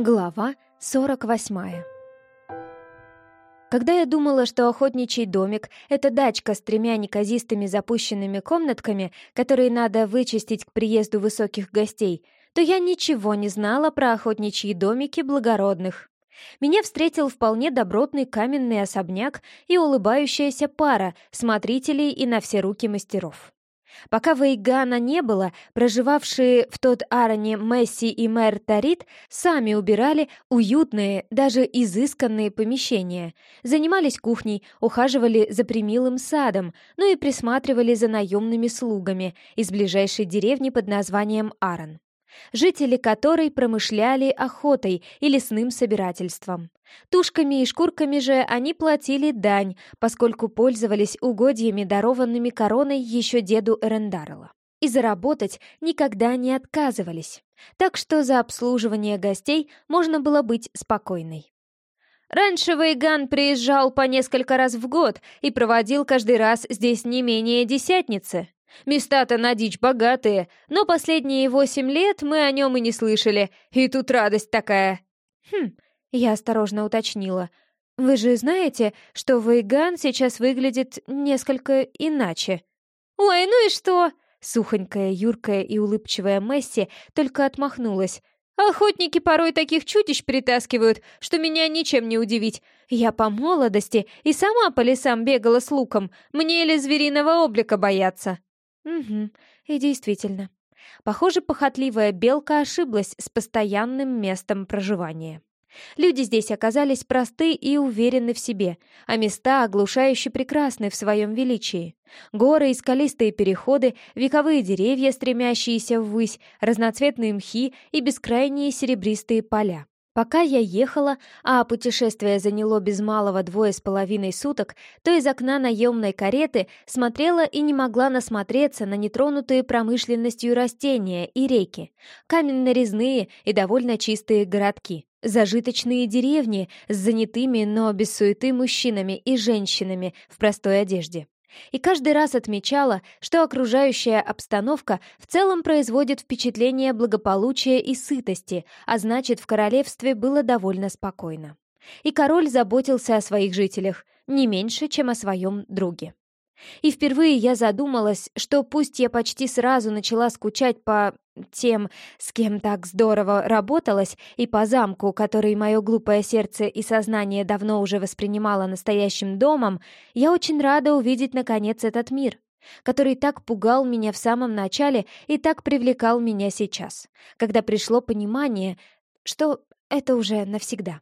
Глава 48 Когда я думала, что охотничий домик — это дачка с тремя неказистыми запущенными комнатками, которые надо вычистить к приезду высоких гостей, то я ничего не знала про охотничьи домики благородных. Меня встретил вполне добротный каменный особняк и улыбающаяся пара смотрителей и на все руки мастеров. Пока Вейгана не было, проживавшие в тот Ароне Месси и мэр Тарит сами убирали уютные, даже изысканные помещения, занимались кухней, ухаживали за примилым садом, ну и присматривали за наемными слугами из ближайшей деревни под названием Арон жители которой промышляли охотой и лесным собирательством. Тушками и шкурками же они платили дань, поскольку пользовались угодьями, дарованными короной еще деду Эрендарла. И заработать никогда не отказывались. Так что за обслуживание гостей можно было быть спокойной. Раньше Вейган приезжал по несколько раз в год и проводил каждый раз здесь не менее десятницы. Места-то на дичь богатые, но последние восемь лет мы о нем и не слышали, и тут радость такая. Хм, я осторожно уточнила. Вы же знаете, что Вейган сейчас выглядит несколько иначе. Ой, ну и что? Сухонькая, юркая и улыбчивая Месси только отмахнулась. Охотники порой таких чудищ притаскивают, что меня ничем не удивить. Я по молодости и сама по лесам бегала с луком. Мне или звериного облика бояться. Угу, и действительно. Похоже, похотливая белка ошиблась с постоянным местом проживания. Люди здесь оказались просты и уверены в себе, а места оглушающе прекрасны в своем величии. Горы и скалистые переходы, вековые деревья, стремящиеся ввысь, разноцветные мхи и бескрайние серебристые поля. Пока я ехала, а путешествие заняло без малого двое с половиной суток, то из окна наемной кареты смотрела и не могла насмотреться на нетронутые промышленностью растения и реки, каменно-резные и довольно чистые городки, зажиточные деревни с занятыми, но без суеты мужчинами и женщинами в простой одежде и каждый раз отмечала, что окружающая обстановка в целом производит впечатление благополучия и сытости, а значит, в королевстве было довольно спокойно. И король заботился о своих жителях не меньше, чем о своем друге. И впервые я задумалась, что пусть я почти сразу начала скучать по тем, с кем так здорово работалось, и по замку, который мое глупое сердце и сознание давно уже воспринимало настоящим домом, я очень рада увидеть, наконец, этот мир, который так пугал меня в самом начале и так привлекал меня сейчас, когда пришло понимание, что это уже навсегда.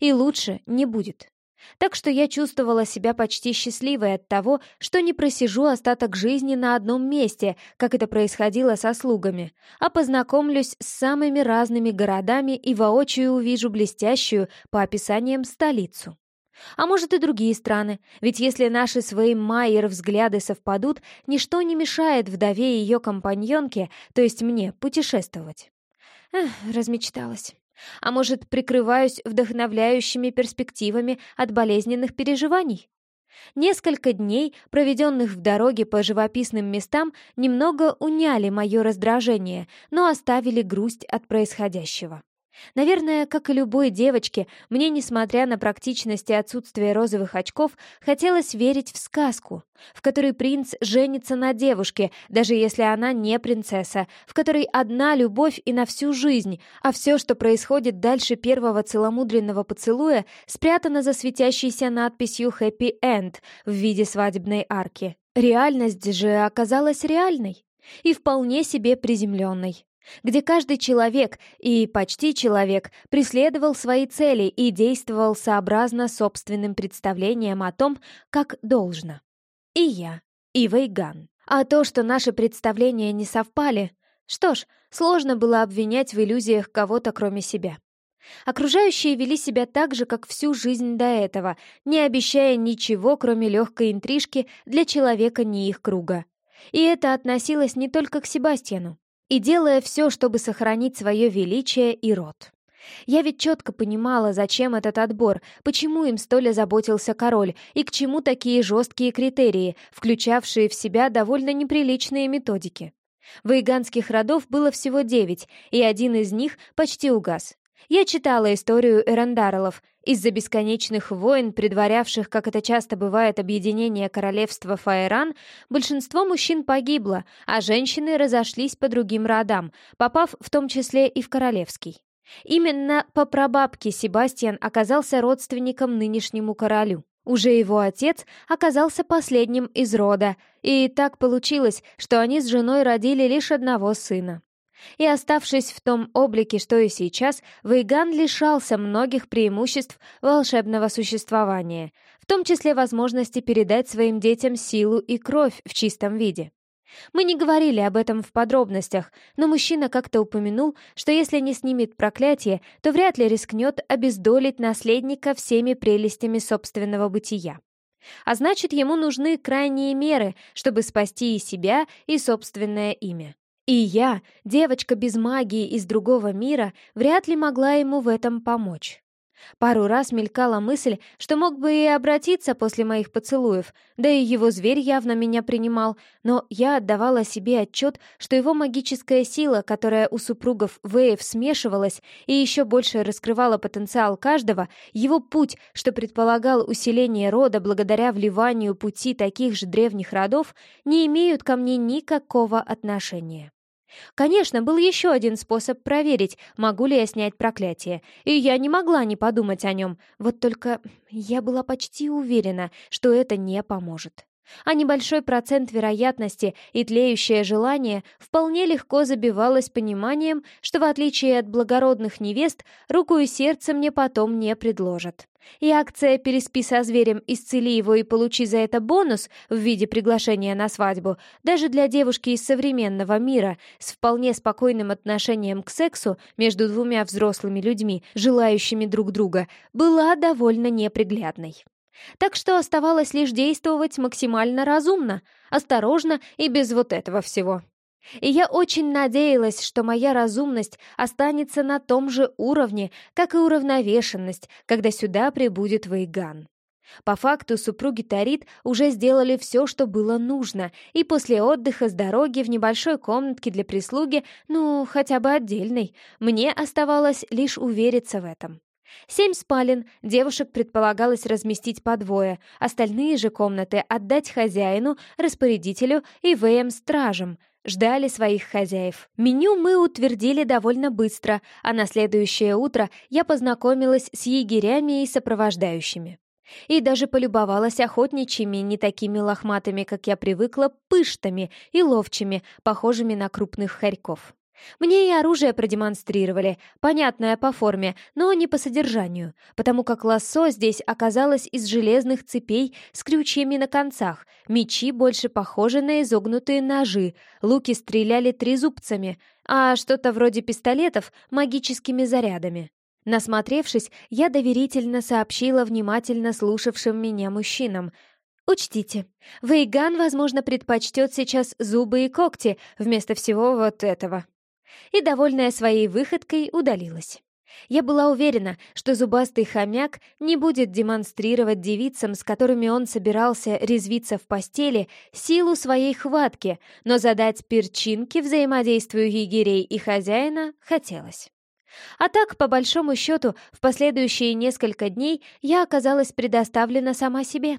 И лучше не будет. Так что я чувствовала себя почти счастливой от того, что не просижу остаток жизни на одном месте, как это происходило со слугами, а познакомлюсь с самыми разными городами и воочию увижу блестящую, по описаниям, столицу. А может и другие страны, ведь если наши свои Майер взгляды совпадут, ничто не мешает вдове ее компаньонке, то есть мне, путешествовать. Эх, размечталась. А может, прикрываюсь вдохновляющими перспективами от болезненных переживаний? Несколько дней, проведенных в дороге по живописным местам, немного уняли мое раздражение, но оставили грусть от происходящего. Наверное, как и любой девочке, мне, несмотря на практичность и отсутствие розовых очков, хотелось верить в сказку, в которой принц женится на девушке, даже если она не принцесса, в которой одна любовь и на всю жизнь, а все, что происходит дальше первого целомудренного поцелуя, спрятано за светящейся надписью «Happy End» в виде свадебной арки. Реальность же оказалась реальной и вполне себе приземленной где каждый человек и почти человек преследовал свои цели и действовал сообразно собственным представлениям о том, как должно. И я, и Вейган. А то, что наши представления не совпали, что ж, сложно было обвинять в иллюзиях кого-то кроме себя. Окружающие вели себя так же, как всю жизнь до этого, не обещая ничего, кроме легкой интрижки для человека не их круга. И это относилось не только к Себастьяну и делая все, чтобы сохранить свое величие и род. Я ведь четко понимала, зачем этот отбор, почему им столь озаботился король и к чему такие жесткие критерии, включавшие в себя довольно неприличные методики. Вейганских родов было всего девять, и один из них почти угас. Я читала историю Эрандарлов. Из-за бесконечных войн, предварявших, как это часто бывает, объединение королевства Фаэран, большинство мужчин погибло, а женщины разошлись по другим родам, попав в том числе и в королевский. Именно по прабабке Себастьян оказался родственником нынешнему королю. Уже его отец оказался последним из рода, и так получилось, что они с женой родили лишь одного сына. И оставшись в том облике, что и сейчас, Вейган лишался многих преимуществ волшебного существования, в том числе возможности передать своим детям силу и кровь в чистом виде. Мы не говорили об этом в подробностях, но мужчина как-то упомянул, что если не снимет проклятие, то вряд ли рискнет обездолить наследника всеми прелестями собственного бытия. А значит, ему нужны крайние меры, чтобы спасти и себя, и собственное имя. И я, девочка без магии из другого мира, вряд ли могла ему в этом помочь. Пару раз мелькала мысль, что мог бы и обратиться после моих поцелуев, да и его зверь явно меня принимал, но я отдавала себе отчет, что его магическая сила, которая у супругов Вэев смешивалась и еще больше раскрывала потенциал каждого, его путь, что предполагал усиление рода благодаря вливанию пути таких же древних родов, не имеют ко мне никакого отношения. Конечно, был еще один способ проверить, могу ли я снять проклятие, и я не могла не подумать о нем, вот только я была почти уверена, что это не поможет а небольшой процент вероятности и тлеющее желание вполне легко забивалось пониманием, что в отличие от благородных невест, руку и сердце мне потом не предложат. И акция «Переспи со зверем, исцели его и получи за это бонус» в виде приглашения на свадьбу даже для девушки из современного мира с вполне спокойным отношением к сексу между двумя взрослыми людьми, желающими друг друга, была довольно неприглядной. Так что оставалось лишь действовать максимально разумно, осторожно и без вот этого всего. И я очень надеялась, что моя разумность останется на том же уровне, как и уравновешенность, когда сюда прибудет Вейган. По факту супруги Тарит уже сделали все, что было нужно, и после отдыха с дороги в небольшой комнатке для прислуги, ну, хотя бы отдельной, мне оставалось лишь увериться в этом. Семь спален, девушек предполагалось разместить по двое, остальные же комнаты отдать хозяину, распорядителю и ВМ-стражам. Ждали своих хозяев. Меню мы утвердили довольно быстро, а на следующее утро я познакомилась с егерями и сопровождающими. И даже полюбовалась охотничьими, не такими лохматыми, как я привыкла, пыштами и ловчими, похожими на крупных хорьков. Мне и оружие продемонстрировали, понятное по форме, но не по содержанию, потому как лассо здесь оказалось из железных цепей с крючьями на концах, мечи больше похожи на изогнутые ножи, луки стреляли трезубцами, а что-то вроде пистолетов — магическими зарядами. Насмотревшись, я доверительно сообщила внимательно слушавшим меня мужчинам — Учтите, Вейган, возможно, предпочтет сейчас зубы и когти вместо всего вот этого и, довольная своей выходкой, удалилась. Я была уверена, что зубастый хомяк не будет демонстрировать девицам, с которыми он собирался резвиться в постели, силу своей хватки, но задать перчинки взаимодействию егерей и хозяина хотелось. А так, по большому счету, в последующие несколько дней я оказалась предоставлена сама себе.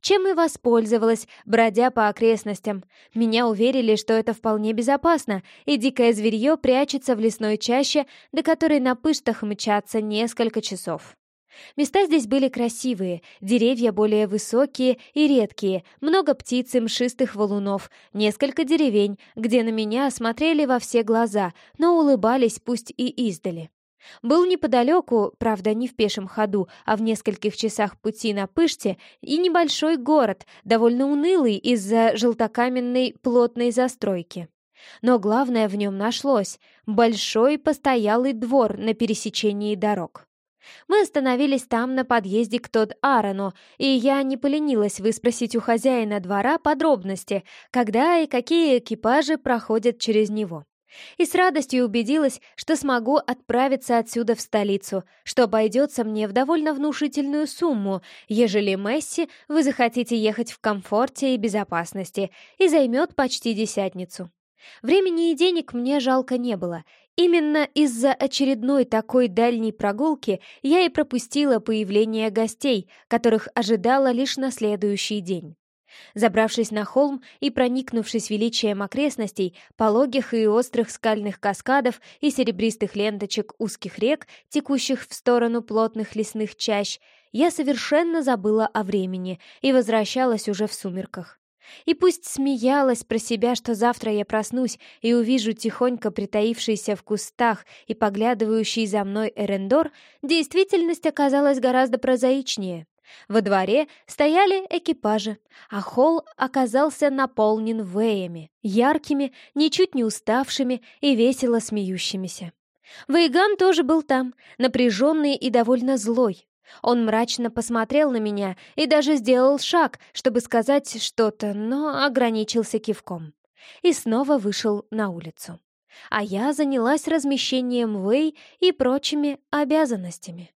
Чем и воспользовалась, бродя по окрестностям. Меня уверили, что это вполне безопасно, и дикое зверье прячется в лесной чаще, до которой на пыштах мчатся несколько часов. Места здесь были красивые, деревья более высокие и редкие, много птиц и мшистых валунов, несколько деревень, где на меня смотрели во все глаза, но улыбались пусть и издали. Был неподалеку, правда, не в пешем ходу, а в нескольких часах пути на Пыште, и небольшой город, довольно унылый из-за желтокаменной плотной застройки. Но главное в нем нашлось — большой постоялый двор на пересечении дорог. Мы остановились там на подъезде к Тод-Аарону, и я не поленилась выспросить у хозяина двора подробности, когда и какие экипажи проходят через него. И с радостью убедилась, что смогу отправиться отсюда в столицу, что обойдется мне в довольно внушительную сумму, ежели Месси вы захотите ехать в комфорте и безопасности, и займет почти десятницу. Времени и денег мне жалко не было, Именно из-за очередной такой дальней прогулки я и пропустила появление гостей, которых ожидала лишь на следующий день. Забравшись на холм и проникнувшись величием окрестностей, пологих и острых скальных каскадов и серебристых ленточек узких рек, текущих в сторону плотных лесных чащ, я совершенно забыла о времени и возвращалась уже в сумерках. И пусть смеялась про себя, что завтра я проснусь и увижу тихонько притаившийся в кустах и поглядывающий за мной Эрендор, действительность оказалась гораздо прозаичнее. Во дворе стояли экипажи, а холл оказался наполнен веями, яркими, ничуть не уставшими и весело смеющимися. Вейган тоже был там, напряженный и довольно злой, он мрачно посмотрел на меня и даже сделал шаг, чтобы сказать что-то, но ограничился кивком. И снова вышел на улицу. А я занялась размещением Вэй и прочими обязанностями.